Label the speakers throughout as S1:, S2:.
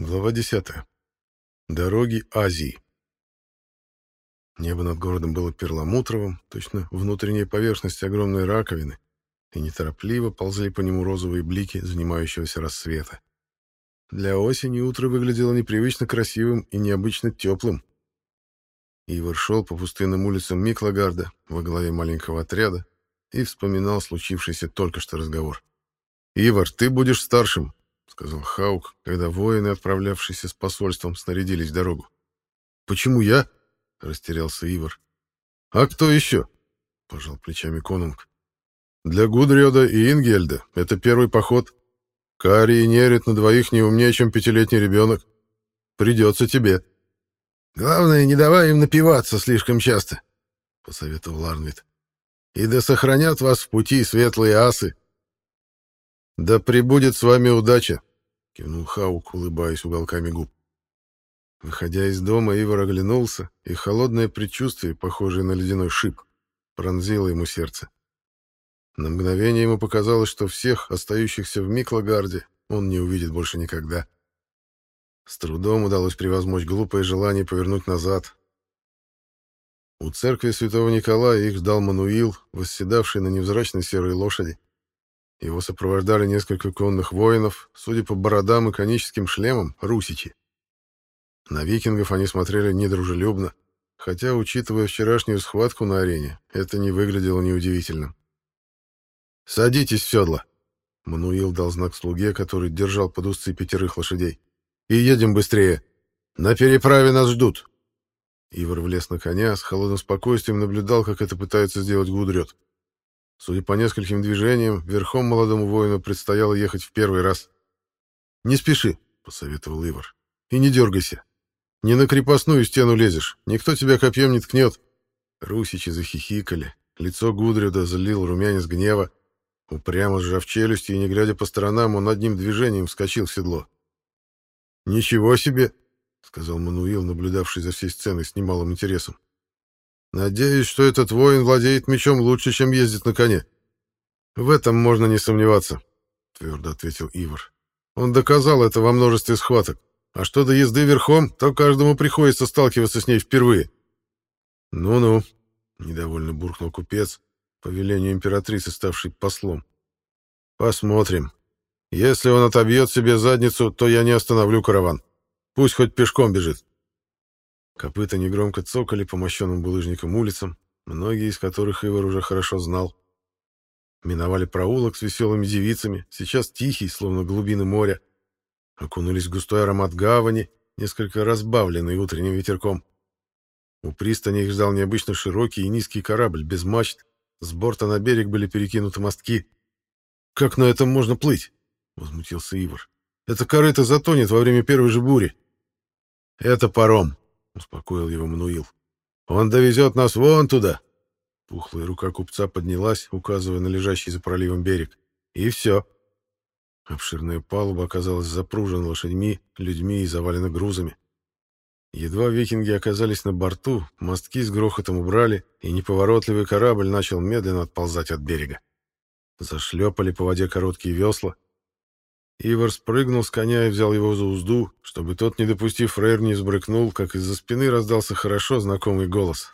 S1: Глава 10. Дороги Азии. Небо над городом было перламутровым, точно внутренняя поверхность огромной раковины, и неторопливо ползли по нему розовые блики занимающегося рассвета. Для осени утро выглядело непривычно красивым и необычно теплым. Ивар шел по пустынным улицам Миклагарда во главе маленького отряда и вспоминал случившийся только что разговор. «Ивар, ты будешь старшим, — сказал Хаук, когда воины, отправлявшиеся с посольством, снарядились в дорогу. «Почему я?» — растерялся Ивар. «А кто еще?» — пожал плечами конунг. «Для Гудрёда и Ингельда это первый поход. Кари и Нерит на двоих не умнее, чем пятилетний ребенок. Придется тебе».
S2: «Главное, не давай им напиваться слишком часто», — посоветовал Арнвид. «И да сохранят вас в пути светлые асы».
S1: «Да прибудет с вами удача», — кивнул Хаук, улыбаясь уголками губ. Выходя из дома, Ивар оглянулся, и холодное предчувствие, похожее на ледяной шип, пронзило ему сердце. На мгновение ему показалось, что всех остающихся в Миклагарде он не увидит больше никогда. С трудом удалось превозмочь глупое желание повернуть назад. У церкви святого Николая их ждал Мануил, восседавший на невзрачной серой лошади. Его сопровождали несколько конных воинов, судя по бородам и коническим шлемам, русичи. На викингов они смотрели недружелюбно, хотя, учитывая вчерашнюю схватку на арене, это не выглядело неудивительным. «Садитесь в седло!» Мануил дал знак слуге, который держал под узцы пятерых лошадей. «И едем быстрее! На переправе нас ждут!» Ивар влез на коня, с холодным спокойствием наблюдал, как это пытается сделать Гудрет. Судя по нескольким движениям, верхом молодому воину предстояло ехать в первый раз. «Не спеши», — посоветовал Ивар, — «и не дергайся. Не на крепостную стену лезешь, никто тебя копьем не ткнет». Русичи захихикали, лицо Гудрида залил румянец гнева. Упрямо сжав челюсти и не глядя по сторонам, он одним движением вскочил в седло. «Ничего себе!» — сказал Мануил, наблюдавший за всей сценой с немалым интересом. Надеюсь, что этот воин владеет мечом лучше, чем ездит на коне. В этом можно не сомневаться, твердо ответил Ивар. Он доказал это во множестве схваток. А что до езды верхом, то каждому приходится сталкиваться с ней впервые. Ну-ну, недовольно буркнул купец, по велению императрицы, ставший послом. Посмотрим. Если он отобьет себе задницу, то я не остановлю караван. Пусть хоть пешком бежит. Копыта негромко цокали по мощенным булыжникам улицам, многие из которых Ивар уже хорошо знал. Миновали проулок с веселыми девицами, сейчас тихий, словно глубины моря. Окунулись в густой аромат гавани, несколько разбавленный утренним ветерком. У пристани их ждал необычно широкий и низкий корабль, без мачт. С борта на берег были перекинуты мостки. «Как на этом можно плыть?» — возмутился Ивар. «Это корыто затонет во время первой же бури». «Это паром», успокоил его Мануил. Он довезет нас вон туда. Пухлая рука купца поднялась, указывая на лежащий за проливом берег. И все. Обширная палуба оказалась запружена лошадьми, людьми и завалена грузами. Едва викинги оказались на борту, мостки с грохотом убрали, и неповоротливый корабль начал медленно отползать от берега. Зашлепали по воде короткие весла, Ивар спрыгнул с коня и взял его за узду, чтобы тот, не допустив Фрейр, не сбрыкнул, как из-за спины раздался хорошо знакомый голос.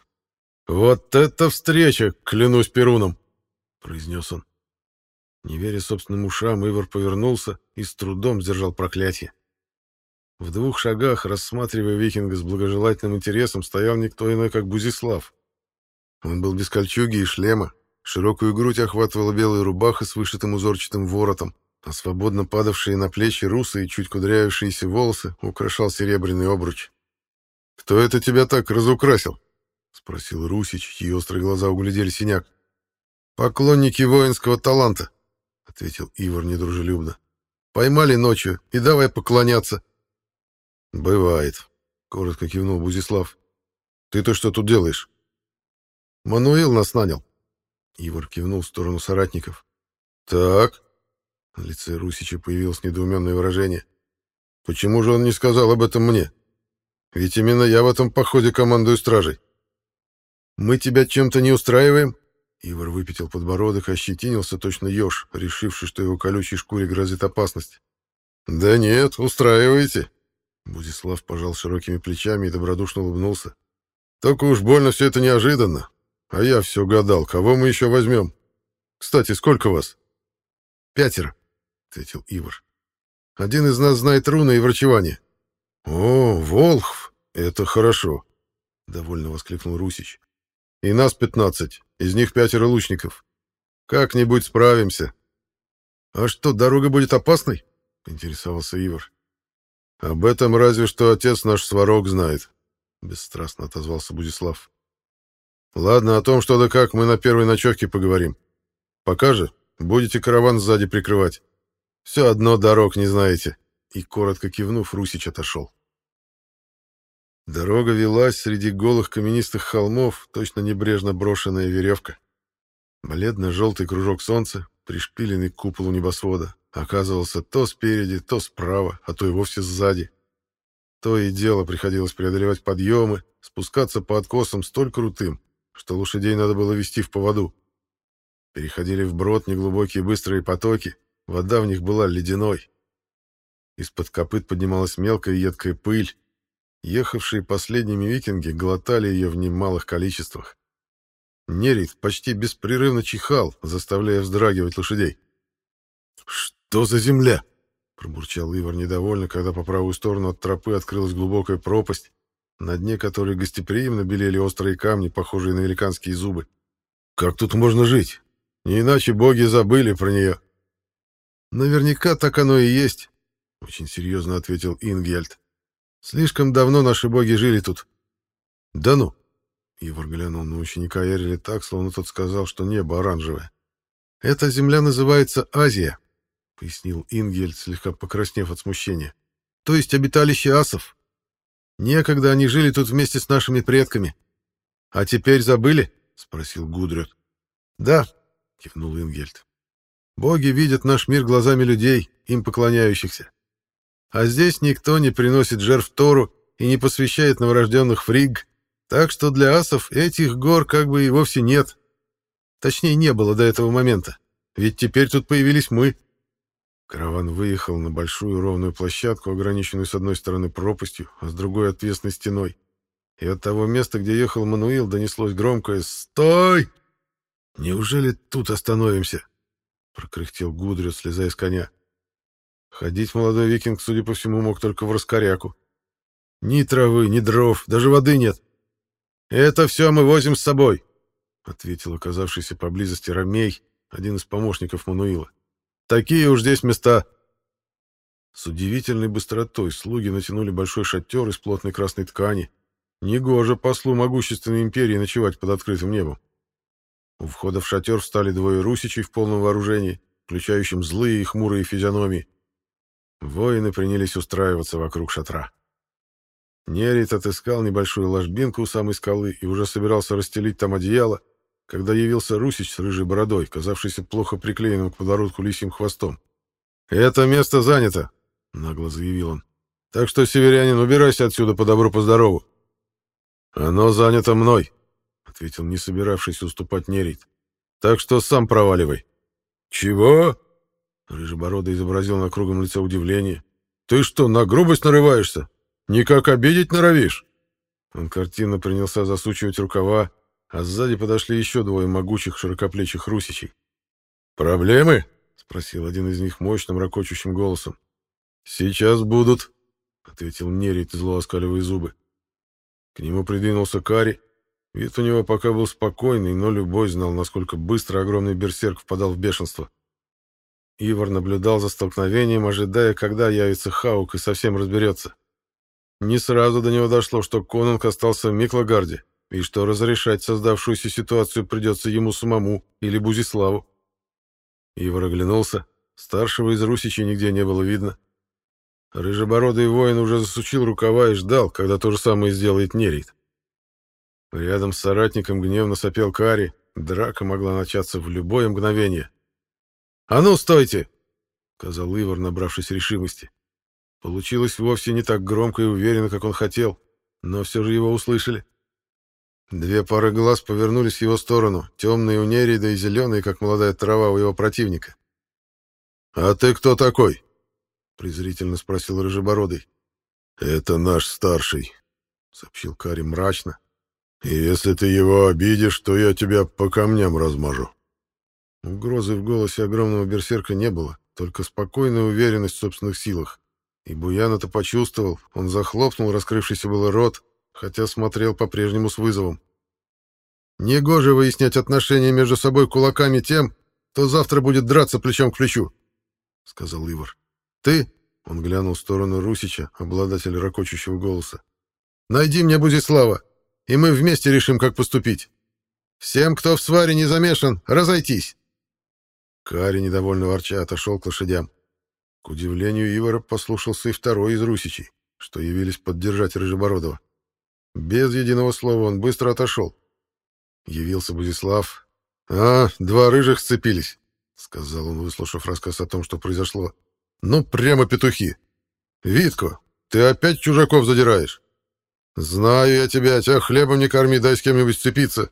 S1: «Вот это встреча, клянусь Перуном!» — произнес он. Не веря собственным ушам, Ивар повернулся и с трудом сдержал проклятие. В двух шагах, рассматривая викинга с благожелательным интересом, стоял никто иной, как Бузислав. Он был без кольчуги и шлема, широкую грудь охватывала белая рубаха с вышитым узорчатым воротом, а свободно падавшие на плечи русые, чуть кудрявившиеся волосы украшал серебряный обруч. «Кто это тебя так разукрасил?» — спросил Русич, чьи острые глаза углядели синяк. «Поклонники воинского таланта», — ответил Ивар недружелюбно. «Поймали ночью, и давай поклоняться». «Бывает», — коротко кивнул Бузислав. «Ты-то что тут делаешь?» «Мануил нас нанял». Ивар кивнул в сторону соратников. «Так», на лице Русича появилось недоуменное выражение. «Почему же он не сказал об этом мне? Ведь именно я в этом походе командую стражей». «Мы тебя чем-то не устраиваем?» Ивар выпятил подбородок, ощетинился точно еж, решивший, что его колючей шкуре грозит опасность. «Да нет, устраиваете», Будислав пожал широкими плечами и добродушно улыбнулся. Только уж больно все это неожиданно. А я все гадал, кого мы еще возьмем. Кстати, сколько вас?
S2: Пятеро, ответил Ивар. Один из нас знает руны и врачевание.
S1: О, Волхв, это хорошо, довольно воскликнул Русич. И нас пятнадцать, из них пятеро лучников. Как-нибудь справимся.
S2: А что, дорога будет опасной? интересовался Ивар.
S1: Об этом разве что отец наш Сварог знает, бесстрастно отозвался Будислав. Ладно, о том, что да как, мы на первой ночевке поговорим. Пока же будете караван сзади прикрывать. Все одно дорог не знаете. И, коротко кивнув, Русич отошел. Дорога велась среди голых каменистых холмов, точно небрежно брошенная веревка. Бледно-желтый кружок солнца, пришпиленный к куполу небосвода, оказывался то спереди, то справа, а то и вовсе сзади. То и дело приходилось преодолевать подъемы, спускаться по откосам столь крутым, что лошадей надо было вести в поводу. Переходили вброд неглубокие быстрые потоки, вода в них была ледяной. Из-под копыт поднималась мелкая едкая пыль. Ехавшие последними викинги глотали ее в немалых количествах. Нерит почти беспрерывно чихал, заставляя вздрагивать лошадей. «Что за земля?» — пробурчал Ивар недовольно, когда по правую сторону от тропы открылась глубокая пропасть, на дне которой гостеприимно белели острые камни, похожие на великанские зубы. «Как тут можно жить? Не иначе боги забыли про нее». «Наверняка так оно и есть», — очень серьезно ответил Ингельд. «Слишком давно наши боги жили тут». «Да ну!» — Ивар глянул на ученика Эрили так, словно тот сказал, что небо оранжевое. «Эта земля называется Азия», — пояснил Ингельд, слегка покраснев от смущения. «То есть обиталище асов. Некогда они жили тут вместе с нашими предками. А теперь забыли? спросил Гудрет. Да, кивнул Ингельд. Боги видят наш мир глазами людей, им поклоняющихся. А здесь никто не приносит жертв Тору и не посвящает новорожденных фриг, так что для асов этих гор как бы и вовсе нет. Точнее, не было до этого момента, ведь теперь тут появились мы. Караван выехал на большую ровную площадку, ограниченную с одной стороны пропастью, а с другой — отвесной стеной. И от того места, где ехал Мануил, донеслось громкое «Стой!» «Неужели тут остановимся?» — прокряхтел Гудрид, слезая с коня. Ходить молодой викинг, судя по всему, мог только в раскоряку. «Ни травы, ни дров, даже воды нет. Это все мы возим с собой», — ответил оказавшийся поблизости Ромей, один из помощников Мануила. Такие уж здесь места. С удивительной быстротой слуги натянули большой шатер из плотной красной ткани. Негоже послу могущественной империи ночевать под открытым небом. У входа в шатер встали двое русичей в полном вооружении, включающим злые и хмурые физиономии. Воины принялись устраиваться вокруг шатра. Нерит отыскал небольшую ложбинку у самой скалы и уже собирался расстелить там одеяло, когда явился Русич с рыжей бородой, казавшийся плохо приклеенным к подородку лисьим хвостом. «Это место занято», — нагло заявил он. «Так что, северянин, убирайся отсюда по добру, по здорову». «Оно занято мной», — ответил не собиравшийся уступать Нерит. «Так что сам проваливай». «Чего?» — Рыжебородый изобразил на кругом лице удивление. «Ты что, на грубость нарываешься? Никак обидеть норовишь?» Он картинно принялся засучивать рукава, а сзади подошли еще двое могучих широкоплечих русичей. «Проблемы?» — спросил один из них мощным, ракочущим голосом. «Сейчас будут», — ответил Нерит, зло оскаливая зубы. К нему придвинулся Кари. Вид у него пока был спокойный, но любой знал, насколько быстро огромный берсерк впадал в бешенство. Ивар наблюдал за столкновением, ожидая, когда явится Хаук и совсем разберется. Не сразу до него дошло, что Конунг остался в Миклагарде, и что разрешать создавшуюся ситуацию придется ему самому или Бузиславу. Ивар оглянулся. Старшего из русичей нигде не было видно. Рыжебородый воин уже засучил рукава и ждал, когда то же самое сделает Нерит. Рядом с соратником гневно сопел Кари. Драка могла начаться в любое мгновение. «А ну, стойте!» — сказал Ивар, набравшись решимости. Получилось вовсе не так громко и уверенно, как он хотел, но все же его услышали. Две пары глаз повернулись в его сторону, темные у Нерида и зеленые, как молодая трава у его противника. «А ты кто такой?» — презрительно спросил Рыжебородый.
S2: «Это наш старший», — сообщил Кари мрачно. «И если ты его обидишь, то я тебя по камням размажу».
S1: Угрозы в голосе огромного берсерка не было, только спокойная уверенность в собственных силах. И Буян это почувствовал, он захлопнул раскрывшийся было рот, хотя смотрел по-прежнему с вызовом. «Негоже выяснять отношения между собой кулаками тем, кто завтра будет драться плечом к плечу», — сказал Ивар. «Ты?» — он глянул в сторону Русича, обладателя ракочущего голоса. «Найди мне Бузислава, и мы вместе решим, как поступить. Всем, кто в сваре не замешан, разойтись!» Кари, недовольно ворча, отошел к лошадям. К удивлению Ивара послушался и второй из русичей, что явились поддержать Рыжебородова. Без единого слова он быстро отошел. Явился Бузислав. «А, два рыжих сцепились», — сказал он, выслушав рассказ о том, что произошло. «Ну, прямо петухи. Витко, ты опять чужаков задираешь? Знаю я тебя, тебя хлебом не корми, дай с кем-нибудь сцепиться».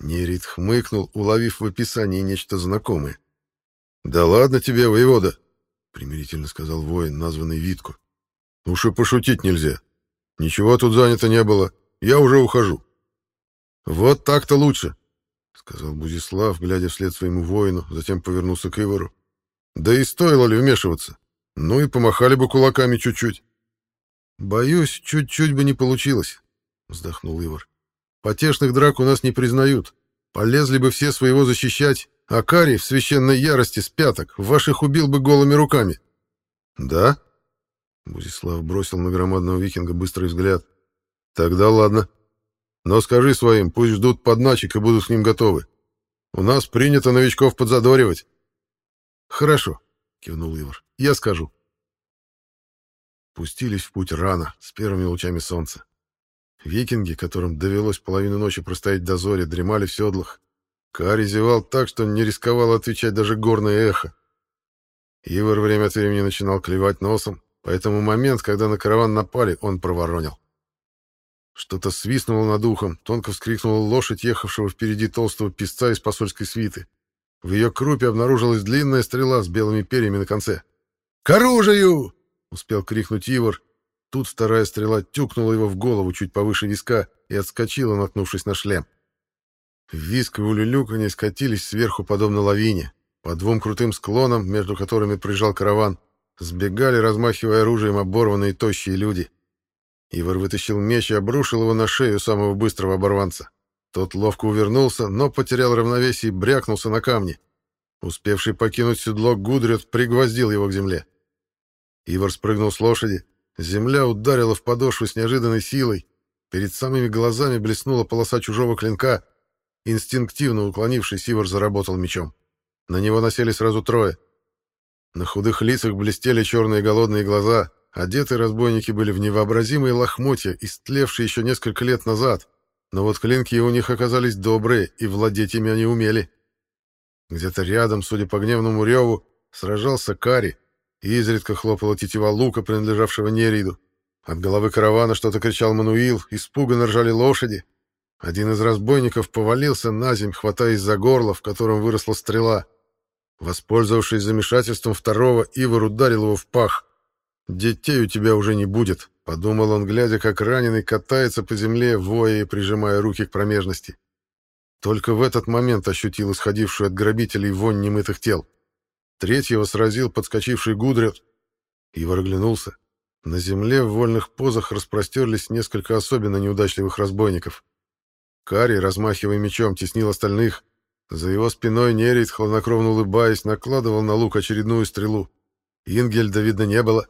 S1: Нерит хмыкнул, уловив в описании нечто знакомое. «Да ладно тебе, воевода!» — примирительно сказал воин, названный Витку. «Уж и пошутить нельзя. Ничего тут занято не было. Я уже ухожу». «Вот так-то лучше», — сказал Бузислав, глядя вслед своему воину, затем повернулся к Ивару. «Да и стоило ли вмешиваться? Ну и помахали бы кулаками чуть-чуть». «Боюсь, чуть-чуть бы не получилось», — вздохнул Ивар. «Потешных драк у нас не признают. Полезли бы все своего защищать, а Карий в священной ярости с пяток ваших убил бы голыми руками. Да? Бузислав бросил на громадного викинга быстрый взгляд. Тогда ладно. Но скажи своим, пусть ждут подначек и будут к ним готовы. У нас принято новичков подзадоривать. Хорошо, кивнул Ивар. Я скажу. Пустились в путь рано, с первыми лучами солнца. Викинги, которым довелось половину ночи простоять до зори, дремали в седлах. Кари зевал так, что не рисковал отвечать даже горное эхо. Ивар время от времени начинал клевать носом, поэтому момент, когда на караван напали, он проворонил. Что-то свистнуло над ухом, тонко вскрикнула лошадь, ехавшего впереди толстого песца из посольской свиты. В ее крупе обнаружилась длинная стрела с белыми перьями на конце. «К оружию!» — успел крикнуть Ивар. Тут вторая стрела тюкнула его в голову чуть повыше виска и отскочила, наткнувшись на шлем. Виск и улюлюканье скатились сверху подобно лавине. По двум крутым склонам, между которыми приезжал караван, сбегали, размахивая оружием, оборванные тощие люди. Ивар вытащил меч и обрушил его на шею самого быстрого оборванца. Тот ловко увернулся, но потерял равновесие и брякнулся на камни. Успевший покинуть седло Гудрет пригвоздил его к земле. Ивар спрыгнул с лошади. Земля ударила в подошву с неожиданной силой. Перед самыми глазами блеснула полоса чужого клинка, Инстинктивно уклонившись, Ивар заработал мечом. На него насели сразу трое. На худых лицах блестели черные голодные глаза. Одеты разбойники были в невообразимые лохмотья, истлевшие еще несколько лет назад. Но вот клинки у них оказались добрые, и владеть ими они умели. Где-то рядом, судя по гневному реву, сражался Кари, и изредка хлопала тетива лука, принадлежавшего Нериду. От головы каравана что-то кричал Мануил, испуганно ржали лошади. Один из разбойников повалился на земь, хватаясь за горло, в котором выросла стрела. Воспользовавшись замешательством второго, Ивар ударил его в пах. «Детей у тебя уже не будет», — подумал он, глядя, как раненый катается по земле, воя и прижимая руки к промежности. Только в этот момент ощутил исходившую от грабителей вонь немытых тел. Третьего сразил подскочивший Гудрет. Ивар оглянулся. На земле в вольных позах распростерлись несколько особенно неудачливых разбойников. Кари, размахивая мечом, теснил остальных. За его спиной Нерит, хладнокровно улыбаясь, накладывал на лук очередную стрелу. Ингельда видно не было.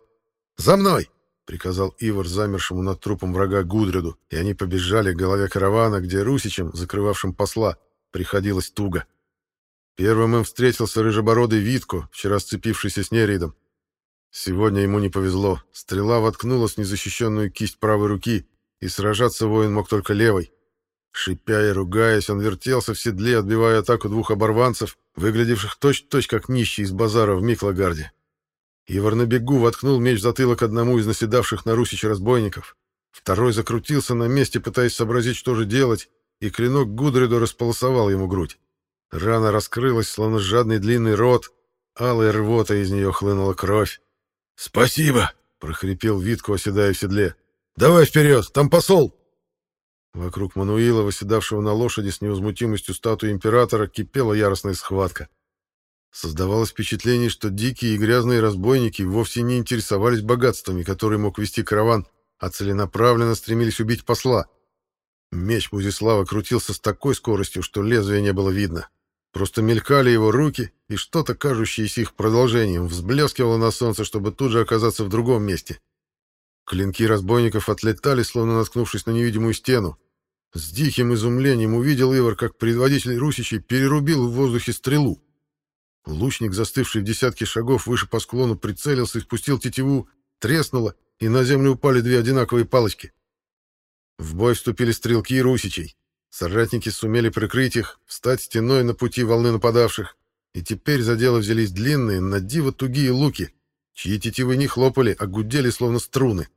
S1: «За мной!» — приказал Ивар замершему над трупом врага Гудреду, и они побежали к голове каравана, где русичам, закрывавшим посла, приходилось туго. Первым им встретился рыжебородый Витко, вчера сцепившийся с Неридом. Сегодня ему не повезло. Стрела воткнулась в незащищенную кисть правой руки, и сражаться воин мог только левой. Шипя и ругаясь, он вертелся в седле, отбивая атаку двух оборванцев, выглядевших точь-точь как нищие из базара в Миклагарде. Ивар на бегу воткнул меч в затылок одному из наседавших на Русич разбойников. Второй закрутился на месте, пытаясь сообразить, что же делать, и клинок Гудриду располосовал ему грудь. Рана раскрылась, словно жадный длинный рот, алая рвота из нее хлынула кровь. «Спасибо!» — прохрипел Витку, оседая в седле.
S2: «Давай вперед! Там посол!»
S1: Вокруг Мануила, восседавшего на лошади с невозмутимостью статуи императора, кипела яростная схватка. Создавалось впечатление, что дикие и грязные разбойники вовсе не интересовались богатствами, которые мог вести караван, а целенаправленно стремились убить посла. Меч Бузислава крутился с такой скоростью, что лезвия не было видно. Просто мелькали его руки, и что-то, кажущееся их продолжением, взблескивало на солнце, чтобы тут же оказаться в другом месте. Клинки разбойников отлетали, словно наткнувшись на невидимую стену. С диким изумлением увидел Ивар, как предводитель русичей перерубил в воздухе стрелу. Лучник, застывший в десятке шагов выше по склону, прицелился и спустил тетиву, треснуло, и на землю упали две одинаковые палочки. В бой вступили стрелки русичей. Соратники сумели прикрыть их, встать стеной на пути волны нападавших, и теперь за дело взялись длинные, на диво тугие луки, чьи тетивы не хлопали, а гудели, словно струны.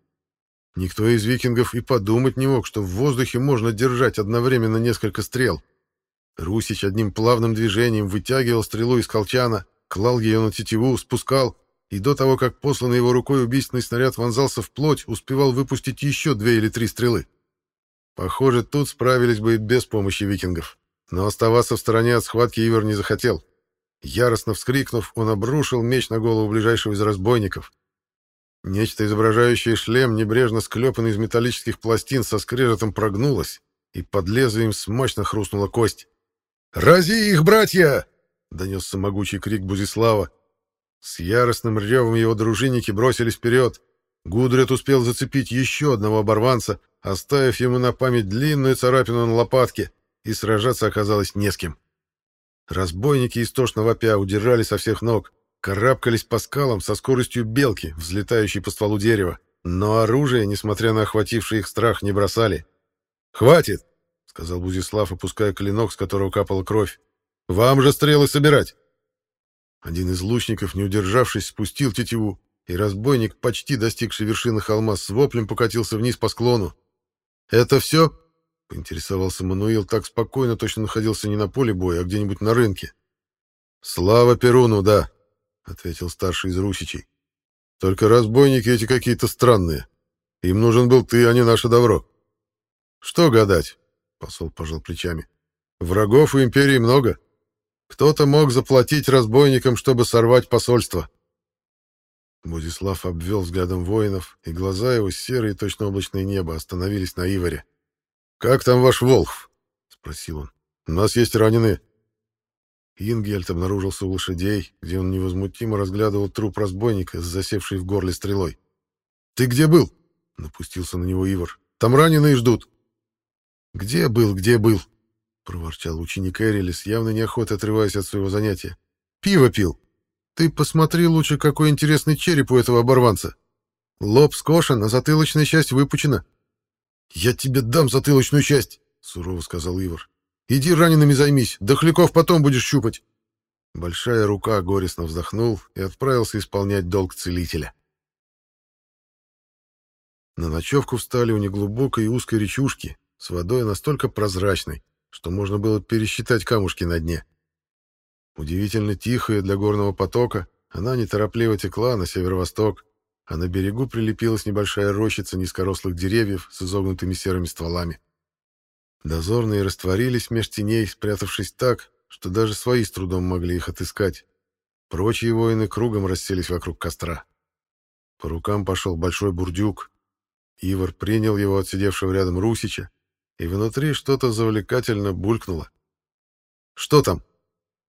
S1: Никто из викингов и подумать не мог, что в воздухе можно держать одновременно несколько стрел. Русич одним плавным движением вытягивал стрелу из колчана, клал ее на тетиву, спускал, и до того, как посланный его рукой убийственный снаряд вонзался в плоть, успевал выпустить еще две или три стрелы. Похоже, тут справились бы и без помощи викингов. Но оставаться в стороне от схватки Ивер не захотел. Яростно вскрикнув, он обрушил меч на голову ближайшего из разбойников. Нечто, изображающее шлем, небрежно склепанный из металлических пластин, со скрежетом прогнулось, и под лезвием смачно хрустнула кость. «Рази их, братья!» — донесся могучий крик Бузислава. С яростным ревом его дружинники бросились вперед. Гудрет успел зацепить еще одного оборванца, оставив ему на память длинную царапину на лопатке, и сражаться оказалось не с кем. Разбойники истошно вопя удирали со всех ног, карабкались по скалам со скоростью белки, взлетающей по стволу дерева, но оружие, несмотря на охвативший их страх, не бросали. «Хватит!» — сказал Бузислав, опуская клинок, с которого капала кровь. «Вам же стрелы собирать!» Один из лучников, не удержавшись, спустил тетиву, и разбойник, почти достигший вершины холма, с воплем покатился вниз по склону. «Это все?» — поинтересовался Мануил так спокойно, точно находился не на поле боя, а где-нибудь на рынке. «Слава Перуну, да», — ответил старший из русичей. «Только разбойники эти какие-то странные. Им нужен был ты, а не наше добро». «Что гадать?» — посол пожал плечами. «Врагов у империи много. Кто-то мог заплатить разбойникам, чтобы сорвать посольство». Бузислав обвел взглядом воинов, и глаза его, серые, точно облачное небо, остановились на Иваре. «Как там ваш Волхв?» — спросил он. «У нас есть раненые». Ингельд обнаружился у лошадей, где он невозмутимо разглядывал труп разбойника с засевшей в горле стрелой. «Ты где был?» — напустился на него Ивар. «Там раненые ждут». «Где был, где был?» — проворчал ученик Эрилис, явно неохотно отрываясь от своего занятия. «Пиво пил. Ты посмотри лучше, какой интересный череп у этого оборванца. Лоб скошен, а затылочная часть выпучена». «Я тебе дам затылочную часть», — сурово сказал Ивар. «Иди ранеными займись, дохляков потом будешь щупать». Большая рука горестно вздохнул и отправился исполнять долг целителя. На ночевку встали у неглубокой и узкой речушки, с водой настолько прозрачной, что можно было пересчитать камушки на дне. Удивительно тихая для горного потока, она неторопливо текла на северо-восток, а на берегу прилепилась небольшая рощица низкорослых деревьев с изогнутыми серыми стволами. Дозорные растворились меж теней, спрятавшись так, что даже свои с трудом могли их отыскать. Прочие воины кругом расселись вокруг костра. По рукам пошел большой бурдюк. Ивар принял его от сидевшего рядом Русича, и внутри что-то завлекательно булькнуло. «Что там?» —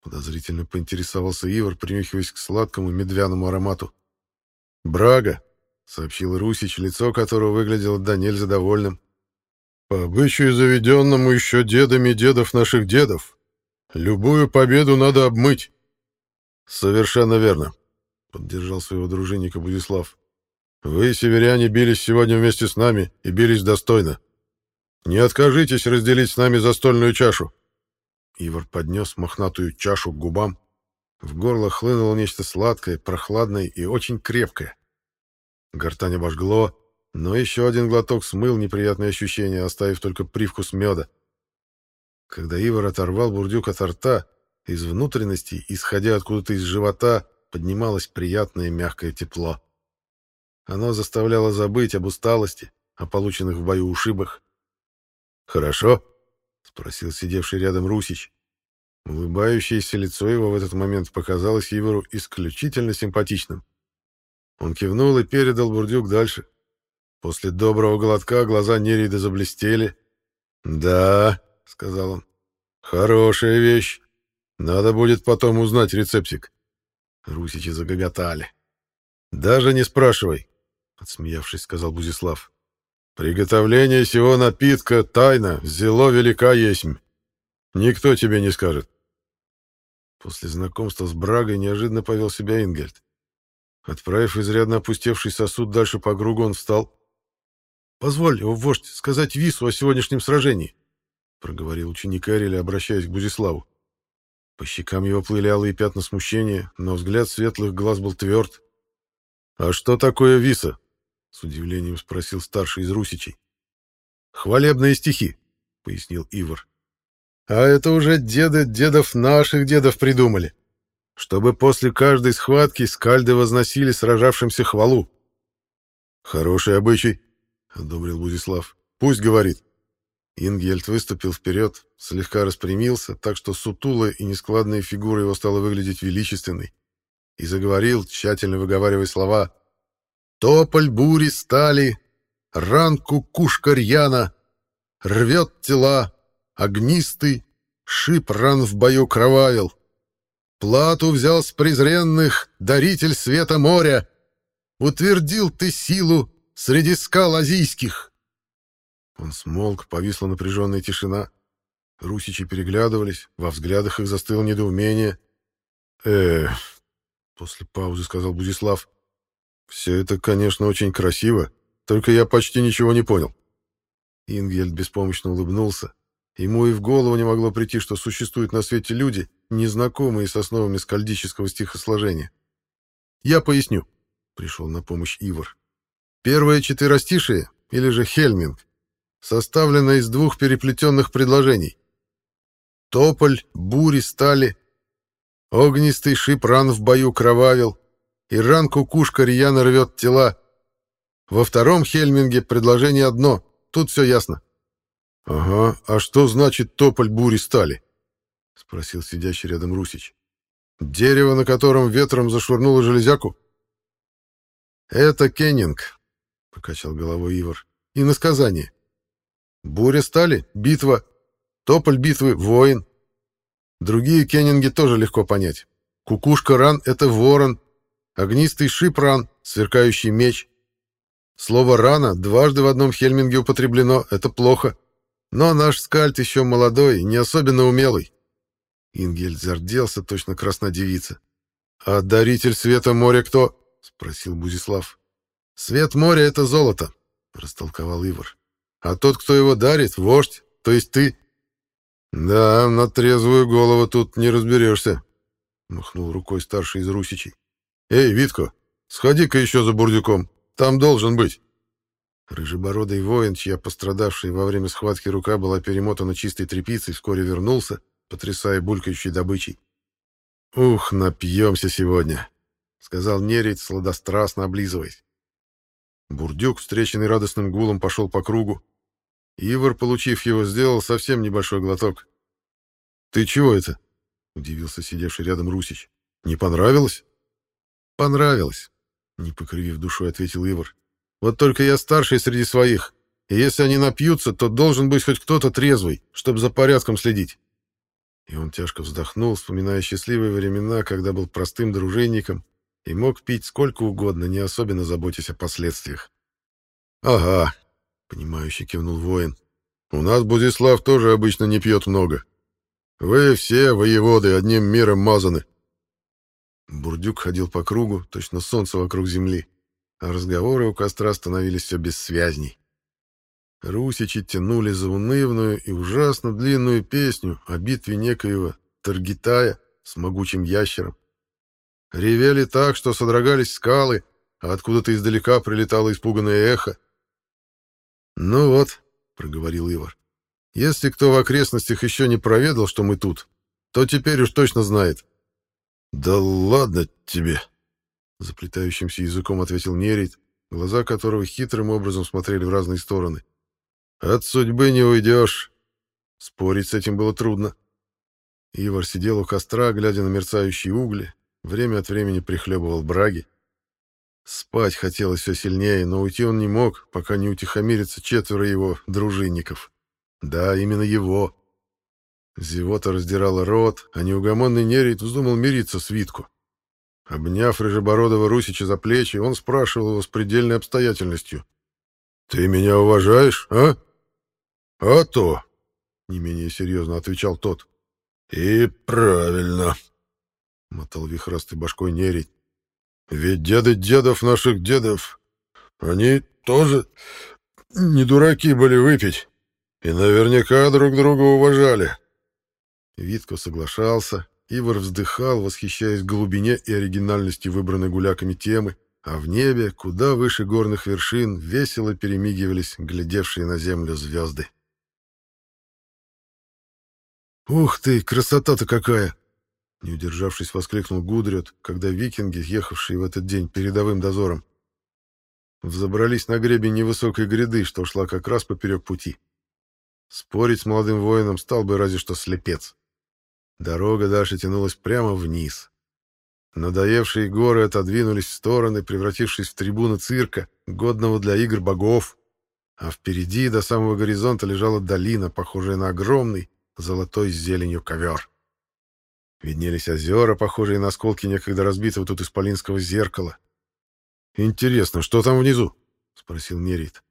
S1: подозрительно поинтересовался Ивар, принюхиваясь к сладкому медвяному аромату. «Брага», — сообщил Русич, лицо которого выглядело до нельзя довольным. «По обычаю заведенному еще дедами дедов наших дедов, любую победу надо обмыть». «Совершенно верно», — поддержал своего дружинника Будислав. «Вы, северяне, бились сегодня вместе с нами и бились достойно. Не откажитесь разделить с нами застольную чашу». Ивар поднес мохнатую чашу к губам, в горло хлынуло нечто сладкое, прохладное и очень крепкое. Гортань обожгло, но еще один глоток смыл неприятные ощущения, оставив только привкус меда. Когда Ивар оторвал бурдюк от рта, из внутренности, исходя откуда-то из живота, поднималось приятное мягкое тепло. Оно заставляло забыть об усталости, о полученных в бою ушибах. «Хорошо?» — спросил сидевший рядом Русич. Улыбающееся лицо его в этот момент показалось Ивору исключительно симпатичным. Он кивнул и передал бурдюк дальше. После доброго глотка глаза Нерида заблестели. «Да», — сказал он, — «хорошая вещь. Надо будет потом узнать рецептик». Русичи загоготали. «Даже не спрашивай», — отсмеявшись, сказал Бузислав. «Приготовление сего напитка — тайна, зело велика есмь. Никто тебе не скажет». После знакомства с Брагой неожиданно повел себя Ингельд. Отправив изрядно опустевший сосуд дальше по кругу, он встал. «Позволь, о вождь, сказать Вису о сегодняшнем сражении», — проговорил ученик Эриля, обращаясь к Бузиславу. По щекам его плыли алые пятна смущения, но взгляд светлых глаз был тверд. «А что такое Виса?» — с удивлением спросил старший из русичей. «Хвалебные стихи», — пояснил Ивар. «А это уже деды дедов наших дедов придумали, чтобы после каждой схватки скальды возносили сражавшимся хвалу». «Хороший обычай», — одобрил Будислав. «Пусть говорит». Ингельд выступил вперед, слегка распрямился, так что сутулая и нескладная фигура его стала выглядеть величественной, и заговорил, тщательно выговаривая слова «Тополь бури стали, ран кукушка рьяна, рвет тела, огнистый, шип ран в бою кровавил. Плату взял с презренных даритель света моря, утвердил ты силу среди скал азийских». Он смолк, повисла напряженная тишина. Русичи переглядывались, во взглядах их застыло недоумение. э после паузы сказал Будислав. «Все это, конечно, очень красиво, только я почти ничего не понял». Ингельд беспомощно улыбнулся. Ему и в голову не могло прийти, что существуют на свете люди, незнакомые с основами скальдического стихосложения. «Я поясню», — пришел на помощь Ивар. «Первое четверостишие, или же Хельминг, составлена из двух переплетенных предложений. Тополь, бури стали, огнистый шип ран в бою кровавил, и ран кукушка рьяно рвет тела. Во втором Хельминге предложение одно, тут все ясно. — Ага, а что значит тополь бури стали? — спросил сидящий рядом Русич. — Дерево, на котором ветром зашвырнуло железяку? — Это Кеннинг, — покачал головой Ивар, — и насказание. Буря стали — битва. Тополь битвы — воин. Другие кеннинги тоже легко понять. Кукушка ран — это ворон. Огнистый шип ран — сверкающий меч. Слово «рана» дважды в одном хельминге употреблено — это плохо. Но наш скальд еще молодой, не особенно умелый. Ингель зарделся, точно красна девица. «А даритель света моря кто?» — спросил Бузислав. «Свет моря — это золото», — растолковал Ивар. А тот, кто его дарит, вождь, то есть ты. Да, на трезвую голову тут не разберешься, махнул рукой старший из русичей. Эй, Витко, сходи-ка еще за бурдюком, там должен быть. Рыжебородый воин, чья пострадавшая во время схватки рука была перемотана чистой тряпицей, вскоре вернулся, потрясая булькающей добычей. «Ух, напьемся сегодня!» — сказал Нерит, сладострастно облизываясь. Бурдюк, встреченный радостным гулом, пошел по кругу. Ивар, получив его, сделал совсем небольшой глоток. «Ты чего это?» — удивился сидевший рядом Русич. «Не понравилось?» «Понравилось», — не покривив душой, ответил Ивар. «Вот только я старший среди своих, и если они напьются, то должен быть хоть кто-то трезвый, чтобы за порядком следить». И он тяжко вздохнул, вспоминая счастливые времена, когда был простым дружинником и мог пить сколько угодно, не особенно заботясь о последствиях. «Ага», — понимающе кивнул воин, — «у нас Будислав тоже обычно не пьет много. Вы все, воеводы, одним миром мазаны». Бурдюк ходил по кругу, точно солнце вокруг земли, а разговоры у костра становились все бессвязней. Русичи тянули за унывную и ужасно длинную песню о битве некоего Таргитая с могучим ящером, Ревели так, что содрогались скалы, а откуда-то издалека прилетало испуганное эхо. «Ну вот», — проговорил Ивар, — «если кто в окрестностях еще не проведал, что мы тут, то теперь уж точно знает». «Да ладно тебе», — заплетающимся языком ответил Нерит, глаза которого хитрым образом смотрели в разные стороны. «От судьбы не уйдешь!» Спорить с этим было трудно. Ивар сидел у костра, глядя на мерцающие угли, время от времени прихлебывал браги. Спать хотелось все сильнее, но уйти он не мог, пока не утихомирится четверо его дружинников. Да, именно его. Зевота раздирала рот, а неугомонный нерейт вздумал мириться с Витку. Обняв Рыжебородова Русича за плечи, он спрашивал его с предельной обстоятельностью. «Ты меня уважаешь, а?» «А то!» — не менее серьезно отвечал тот. «И правильно!» — мотал вихрастый башкой нерить. «Ведь деды дедов наших дедов, они тоже не дураки были выпить, и наверняка друг друга уважали». Витко соглашался, Ивар вздыхал, восхищаясь глубине и оригинальности выбранной гуляками темы, а в небе, куда выше горных вершин, весело перемигивались глядевшие на землю звезды. «Ух ты, красота-то какая!» Не удержавшись, воскликнул Гудрет, когда викинги, ехавшие в этот день передовым дозором, взобрались на гребень невысокой гряды, что шла как раз поперек пути. Спорить с молодым воином стал бы разве что слепец. Дорога дальше тянулась прямо вниз. Надоевшие горы отодвинулись в стороны, превратившись в трибуны цирка, годного для игр богов. А впереди до самого горизонта лежала долина, похожая на огромный, золотой с зеленью ковер. Виднелись озера, похожие на осколки некогда разбитого тут исполинского зеркала. «Интересно, что там внизу?» — спросил Нерит.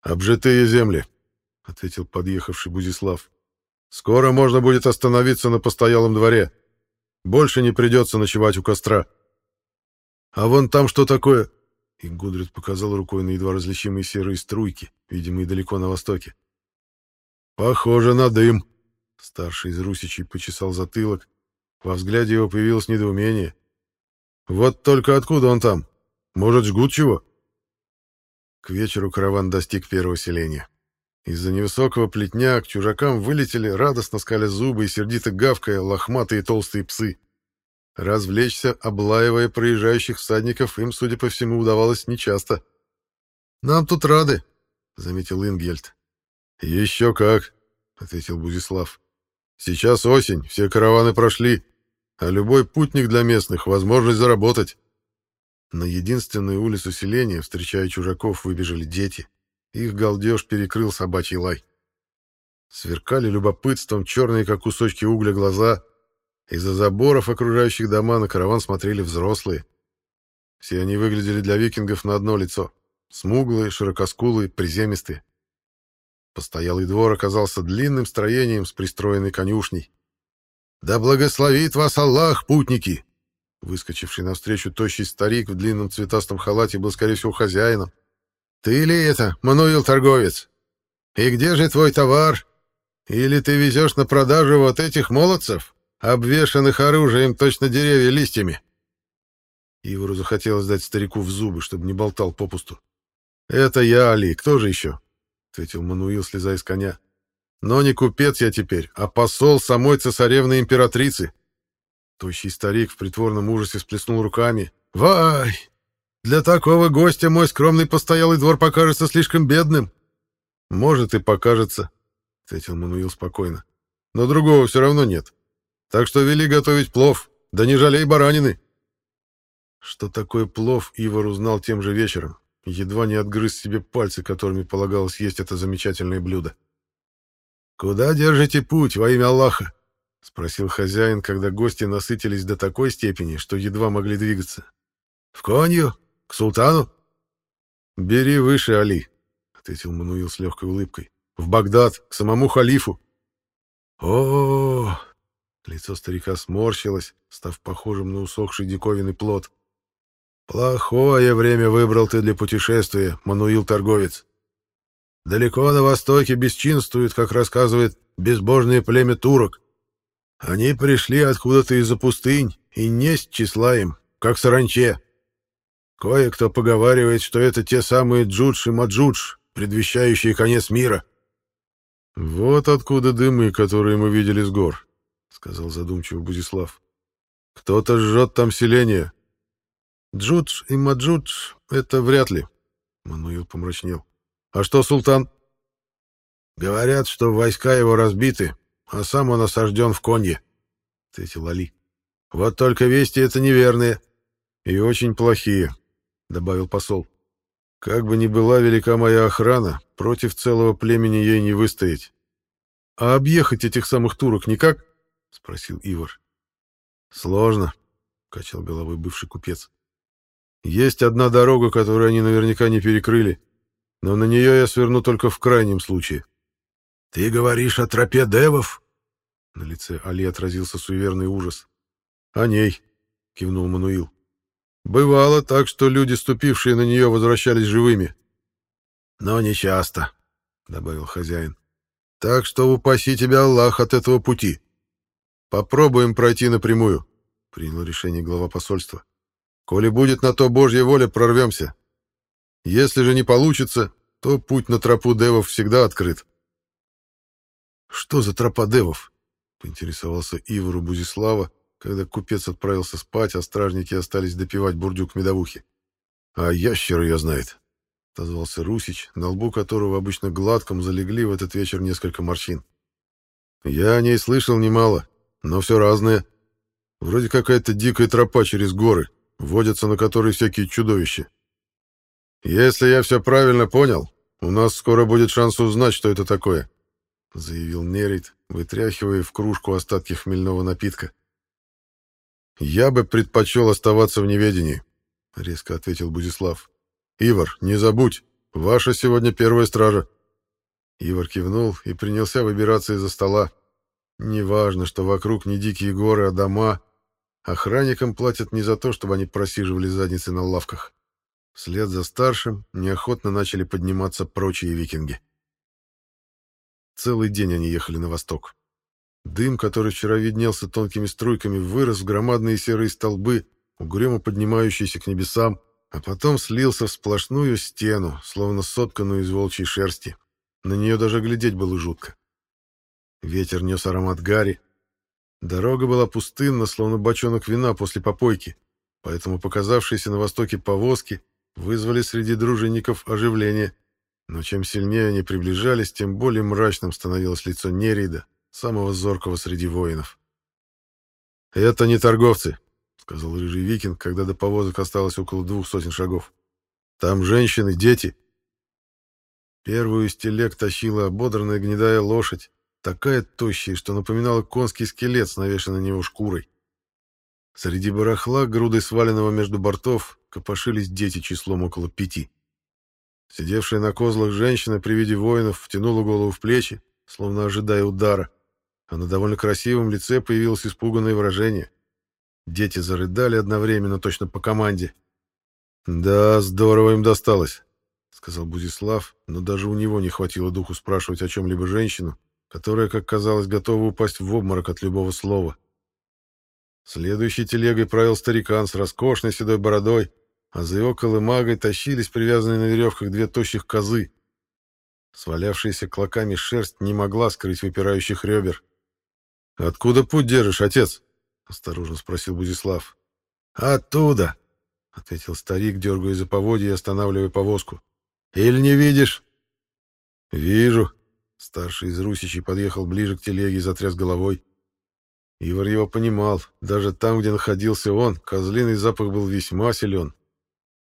S1: «Обжитые земли», — ответил подъехавший Бузислав. Скоро можно будет остановиться на постоялом дворе. Больше не придется ночевать у костра. А вон там что такое? И Гудрид показал рукой на едва различимые серые струйки, видимые далеко на востоке. Похоже на дым. Старший из русичей почесал затылок. Во взгляде его появилось недоумение. Вот только откуда он там? Может, жгут чего? К вечеру караван достиг первого селения. Из-за невысокого плетня к чужакам вылетели, радостно скаля зубы и сердито гавкая, лохматые толстые псы. Развлечься, облаивая проезжающих всадников, им, судя по всему, удавалось нечасто. «Нам тут рады», — заметил Ингельд. «Еще как», — ответил Бузислав. «Сейчас осень, все караваны прошли, а любой путник для местных — возможность заработать». На единственную улицу селения, встречая чужаков, выбежали дети. Их галдеж перекрыл собачий лай. Сверкали любопытством черные, как кусочки угля, глаза. Из-за заборов окружающих дома на караван смотрели взрослые. Все они выглядели для викингов на одно лицо. Смуглые, широкоскулые, приземистые. Постоялый двор оказался длинным строением с пристроенной конюшней. «Да благословит вас Аллах, путники!» Выскочивший навстречу тощий старик в длинном цветастом халате был, скорее всего, хозяином. «Ты ли это, Мануил торговец? И где же твой товар? Или ты везешь на продажу вот этих молодцев, обвешанных оружием точно деревья листьями?» Ивару захотелось дать старику в зубы, чтобы не болтал попусту. «Это я, Али, кто же еще?» — ответил Мануил, слезая с коня. «Но не купец я теперь, а посол самой цесаревны-императрицы». Тощий старик в притворном ужасе сплеснул руками. «Вай! Для такого гостя мой скромный постоялый двор покажется слишком бедным. Может и покажется, ответил Мануил спокойно. Но другого все равно нет. Так что вели готовить плов, да не жалей баранины. Что такое плов, Ивар узнал тем же вечером. Едва не отгрыз себе пальцы, которыми полагалось есть это замечательное блюдо. «Куда держите путь во имя Аллаха?» — спросил хозяин, когда гости насытились до такой степени, что едва могли двигаться. «В конью? К султану? Бери выше, Али, ответил Мануил с легкой улыбкой. В Багдад, к самому халифу. О, -о, -о, лицо старика сморщилось, став похожим на усохший диковинный плод. Плохое время выбрал ты для путешествия, Мануил торговец. Далеко на востоке бесчинствует, как рассказывает безбожное племя турок. Они пришли откуда-то из-за пустынь, и несть числа им, как саранче. Кое-кто поговаривает, что это те самые Джудж и Маджудж, предвещающие конец мира. «Вот откуда дымы, которые мы видели с гор», — сказал задумчиво Бузислав. «Кто-то жжет там селение. Джудж и Маджудж — это вряд ли», Мануил помрачнел. «А что, султан?»
S2: «Говорят, что войска его разбиты, а сам он осажден в Конье», — ответил Али. «Вот только вести это неверные».
S1: «И очень плохие», — добавил посол. «Как бы ни была велика моя охрана, против целого племени ей не выстоять. А объехать этих самых турок никак?» — спросил Ивар. «Сложно», — качал головой бывший купец. «Есть одна дорога, которую они наверняка не перекрыли, но на нее я сверну только в крайнем случае».
S2: «Ты говоришь о тропе девов?»
S1: На лице Али отразился суеверный ужас. «О ней», — кивнул Мануил. «Бывало так, что люди, ступившие на нее, возвращались живыми».
S2: «Но не часто», —
S1: добавил хозяин. «Так что упаси тебя Аллах от этого пути. Попробуем пройти напрямую», — принял решение глава посольства. «Коли будет на то Божья воля, прорвемся. Если же не получится, то путь на тропу девов всегда открыт». «Что за тропа девов?» — поинтересовался Ивару Бузислава, когда купец отправился спать, а стражники остались допивать бурдюк медовухи. «А ящер ее знает», — отозвался Русич, на лбу которого обычно гладком залегли в этот вечер несколько морщин. «Я о ней слышал немало, но все разное. Вроде какая-то дикая тропа через горы, водятся на которой всякие чудовища. Если я все правильно понял, у нас скоро будет шанс узнать, что это такое», — заявил Нерит, вытряхивая в кружку остатки хмельного напитка. «Я бы предпочел оставаться в неведении», — резко ответил Будислав. «Ивар, не забудь, ваша сегодня первая стража». Ивар кивнул и принялся выбираться из-за стола. Неважно, что вокруг не дикие горы, а дома. Охранникам платят не за то, чтобы они просиживали задницы на лавках. Вслед за старшим неохотно начали подниматься прочие викинги. Целый день они ехали на восток. Дым, который вчера виднелся тонкими струйками, вырос в громадные серые столбы, угрюмо поднимающиеся к небесам, а потом слился в сплошную стену, словно сотканную из волчьей шерсти. На нее даже глядеть было жутко. Ветер нес аромат гари. Дорога была пустынна, словно бочонок вина после попойки, поэтому показавшиеся на востоке повозки вызвали среди дружинников оживление. Но чем сильнее они приближались, тем более мрачным становилось лицо Нерида, самого зоркого среди воинов. «Это не торговцы», — сказал рыжий викинг, когда до повозок осталось около двух сотен шагов. «Там женщины, дети». Первую из телег тащила ободранная гнедая лошадь, такая тощая, что напоминала конский скелет с навешанной на него шкурой. Среди барахла, грудой сваленного между бортов, копошились дети числом около пяти. Сидевшая на козлах женщина при виде воинов втянула голову в плечи, словно ожидая удара а на довольно красивом лице появилось испуганное выражение. Дети зарыдали одновременно, точно по команде. «Да, здорово им досталось», — сказал Бузислав, но даже у него не хватило духу спрашивать о чем-либо женщину, которая, как казалось, готова упасть в обморок от любого слова. Следующей телегой правил старикан с роскошной седой бородой, а за его колымагой тащились привязанные на веревках две тощих козы. Свалявшаяся клоками шерсть не могла скрыть выпирающих ребер. «Откуда путь держишь, отец?» — осторожно спросил Будислав. «Оттуда», — ответил старик, дергая за поводья и останавливая повозку. «Или не видишь?» «Вижу». Старший из русичей подъехал ближе к телеге и затряс головой. Ивар его понимал. Даже там, где находился он, козлиный запах был весьма силен.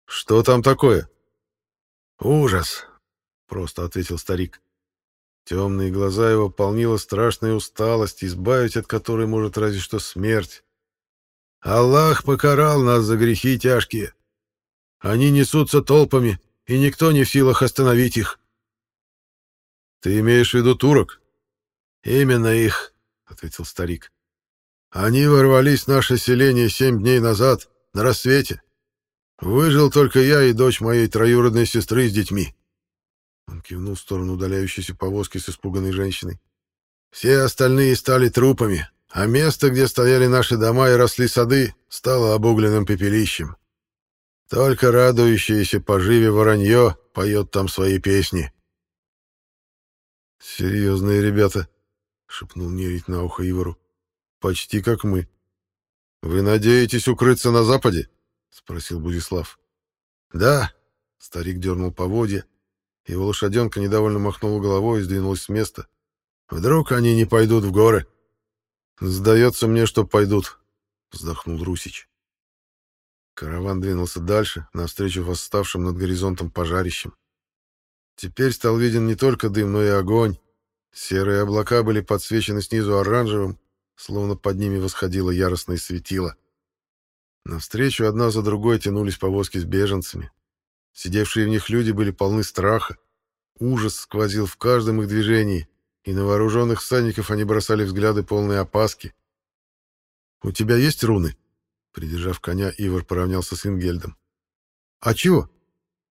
S1: «Что там такое?» «Ужас», — просто ответил старик. Темные глаза его полнила страшная усталость, избавить от которой может разве что смерть. Аллах покарал нас за грехи тяжкие. Они несутся толпами, и никто не в силах остановить их. Ты имеешь в виду турок? Именно их, ответил старик. Они ворвались в наше селение семь дней назад, на рассвете. Выжил только я и дочь моей троюродной сестры с детьми. Он кивнул в сторону удаляющейся повозки с испуганной женщиной. «Все остальные стали трупами, а место, где стояли наши дома и росли сады, стало обугленным пепелищем. Только радующееся поживе воронье поет там свои песни». «Серьезные ребята», — шепнул Нерить на ухо Ивару. «Почти как мы». «Вы надеетесь укрыться на западе?» — спросил Будислав. «Да, Старик дернул поводья. Его лошаденка недовольно махнула головой и сдвинулась с места. «Вдруг они не пойдут в горы?» «Сдается мне, что пойдут», — вздохнул Русич. Караван двинулся дальше, навстречу восставшим над горизонтом пожарищам. Теперь стал виден не только дым, но и огонь. Серые облака были подсвечены снизу оранжевым, словно под ними восходило яростное светило. Навстречу одна за другой тянулись повозки с беженцами. Сидевшие в них люди были полны страха. Ужас сквозил в каждом их движении, и на вооруженных всадников они бросали взгляды полные опаски. «У тебя есть руны?» Придержав коня, Ивар поравнялся с Ингельдом. «А чего?»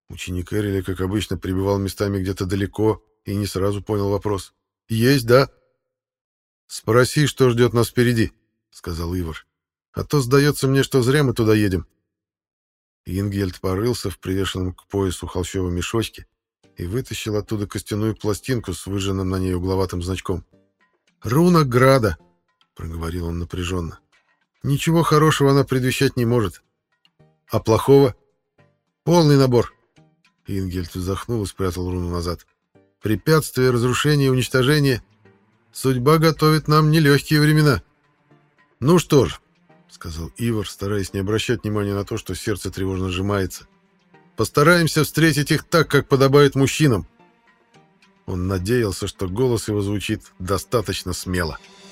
S1: Ученик Эриля, как обычно, пребывал местами где-то далеко и не сразу понял вопрос. «Есть, да?» «Спроси, что ждет нас впереди», — сказал Ивар. «А то сдается мне, что зря мы туда едем». Ингельд порылся в привешенном к поясу холщовом мешочке и вытащил оттуда костяную пластинку с выжженным на ней угловатым значком. «Руна Града», — проговорил он напряженно. «Ничего хорошего она предвещать не может. А плохого? Полный набор». Ингельд вздохнул и спрятал руну назад. «Препятствия, разрушения, уничтожения. Судьба готовит нам нелегкие времена». «Ну что ж», — сказал Ивар, стараясь не обращать внимания на то, что сердце тревожно сжимается. «Постараемся встретить их так, как подобает мужчинам». Он надеялся, что голос его звучит достаточно смело. «Достаточно смело».